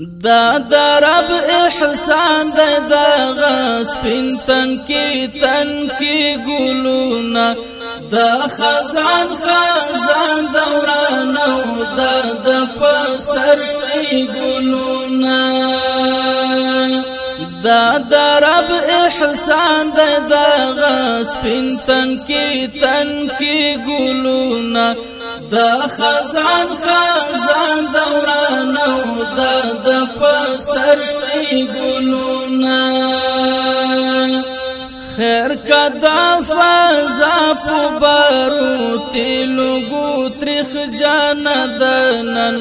دا درب احسان د دغه سپین تن کې تن کې ګلونا د خزان خزان دوران او د پسر ګلونا دا درب احسان د دغه سپین تن کې تن کې ګلونا د خزان خزان دوران او د پسر سی ګلونا خیر کدا فضا په بارو تلو ګوترخ جان دنن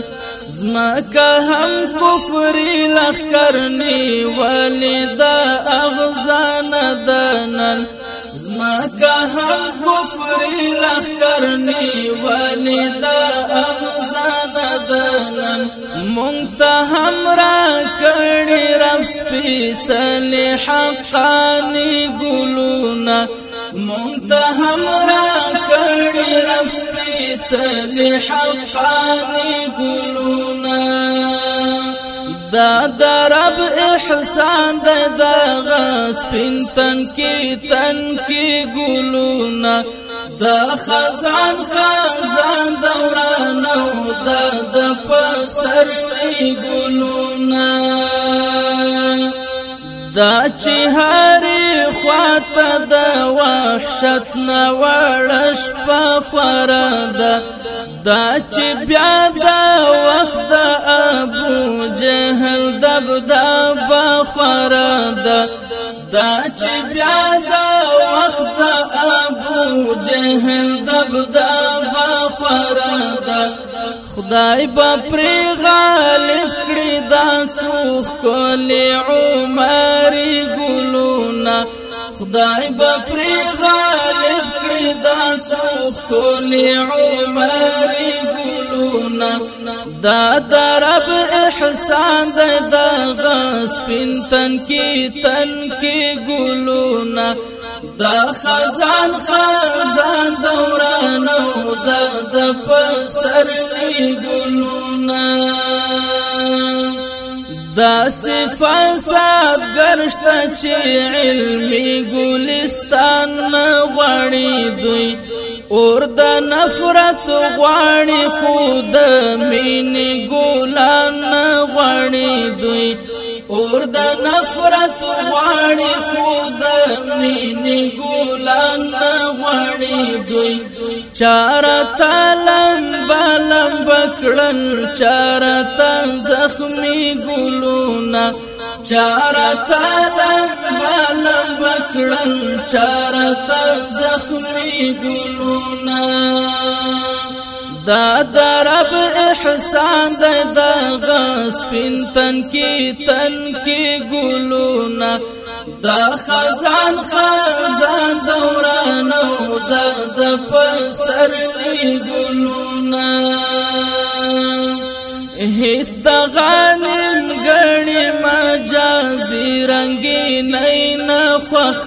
زما که هم کفر لخر نی ولدا اغزان دنن زما که هم کفر لخر نی ولدا اغزان ته هم را کړی رب سپېڅلې حقاني ګلونه مونږ ته هم را کړی رب سپېڅلې حقاني ګلونه دا د رب احسان د دغه سپین تن کې تن کې ګلونه د خزان خزان دوران او د د پسر ګلونا دا چې هرې خواته د وحشت نه وړش په خورا ده دا چې بیا د وخت د ابو جهل دبدبه خورا ده دا چې بیا د خدای با پری غالب کړی دا سوخ کولی عمر ګلونا خدای با پری غالب کړی دا سوخ کولی عمر ګلونا دا درب احسان د غس پن تن کی تن کی ګلونا د خزان خزان دورانو د د پسرلی ګلونا د صفات ګرشت چې علمي ګلستان غړي دوی اور د نفرت غواړي خود مين ګلان غړي دوی اور د نفرت غواړي خود مين مینی ګلان غړې دوی چار تلم بلم بکړن چار تن زخمی ګلونا چار تلم بلم بکړن چار تن زخمی ګلونا دا درب احسان د دغه سپین تن کی تن کی ګلونا دا خزان خ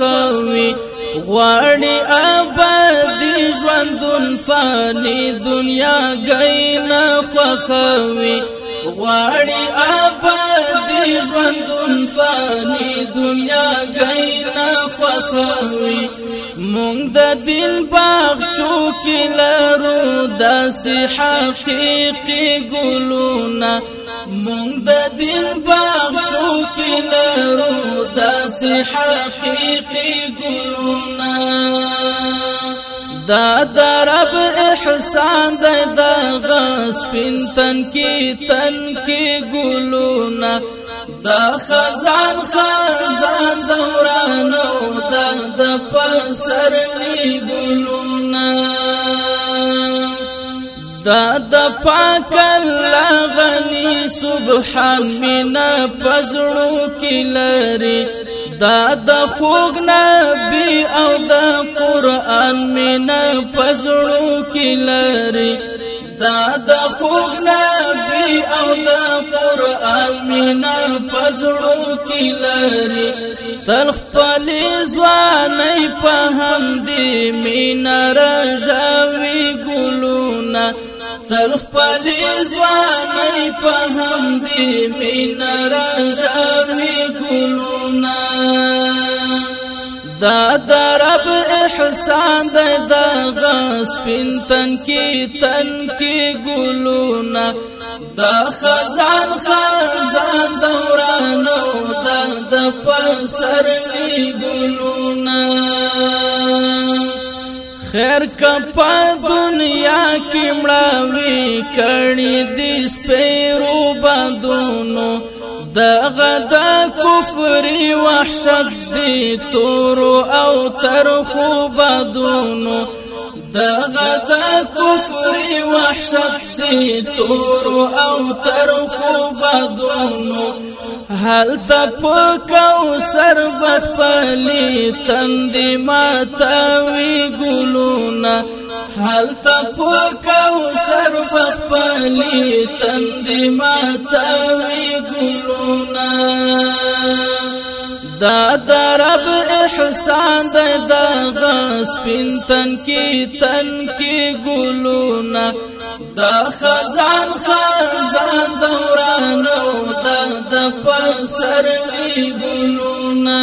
خوخوي غواړي آباد ژوندون فانی دنیا غینا خوخوي غواړي آباد ژوندون فانی دنیا غینا خوخوي مونږ د دل باغ چوکې لرو داسې حقیقي ګلونه مونږ د دین باغ چوک لرو داس حقيقي ګلونا دا درب احسان د غس پنتن کی تن کی ګلونا دا خزان خزان دورانو دا د پسر لی ګلونا دا د پاک لغن سبحان مینا پزړو کې لري دا د خوګ نبی او د قران مینا پزړو کې لري دا د خوګ نبی او د قران مینا پزړو کې لري تل خپل ځواني په هم دې مینا راځوي ګلونه تل خپل ځواني په هم دې مینا راځمې ګلونا دا درب احسان د دغه سپین تن کې تن کې ګلونا دا خزان خزان دورانو د د پسر ګلونا خیر کپا دنیا کې مړاوي کړي دې سپېرو باندونو دغه د کفر وحشت دې تور او ترخو باندونو دغه د کفر وحشت دې تور او ترخو باندونو حل تپ کوثر بخپلی تند ماتا وی ګلونا حل تپ کوثر بخپلی تند ماتا وی ګلونا دا درب احسان د دغه سپین تن کی تن کی ګلونا دا خزان خ سر دی ګلونا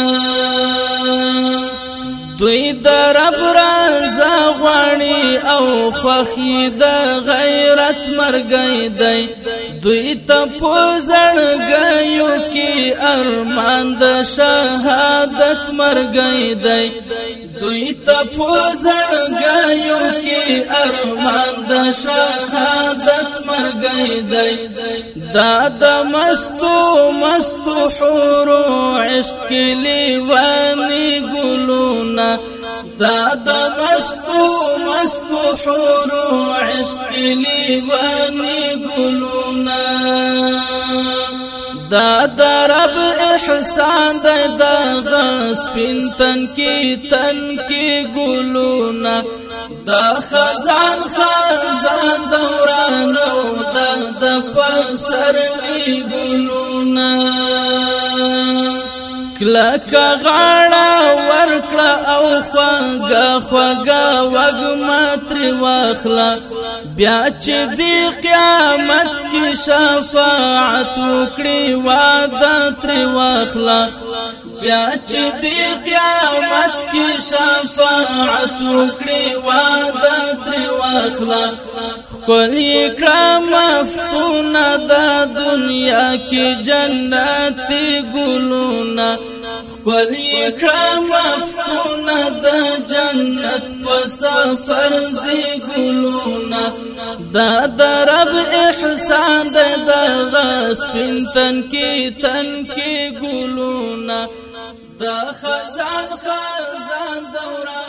دوی در ابراز غړی او فخی د غیرت مرګی دی دوی ته پوزړ غيو کې ارمان د شهادت مرګی دی دوی ته پوزړګیو کې ارمان د شهادت مرګی دی دا د مستو مستو حور عشق لیوانی ګلونا دا د مستو مستو حور عشق لیوانی ګلونا دا درب احسان د دغه سپین تن کې تن کې ګلونا دا خزان خزان دورانو د د پسر کې ګلونا کلک غاړه ورکړه او خواګه خواګه وګمتر واخلا بیا چې دی قیامت شفاعت وکړي وعده تر واخلا بیا چې دی قیامت کې شفاعت وکړي وعده تر واخلا کولی کرام مفتونه د دنیا کې جنت ګلونه خپلی کرام افتونا دا جنت پسا فرزی گلونا دا دا رب احسان دا دا غاس پین تن کی تن کی گلونا دا خزان خزان دوران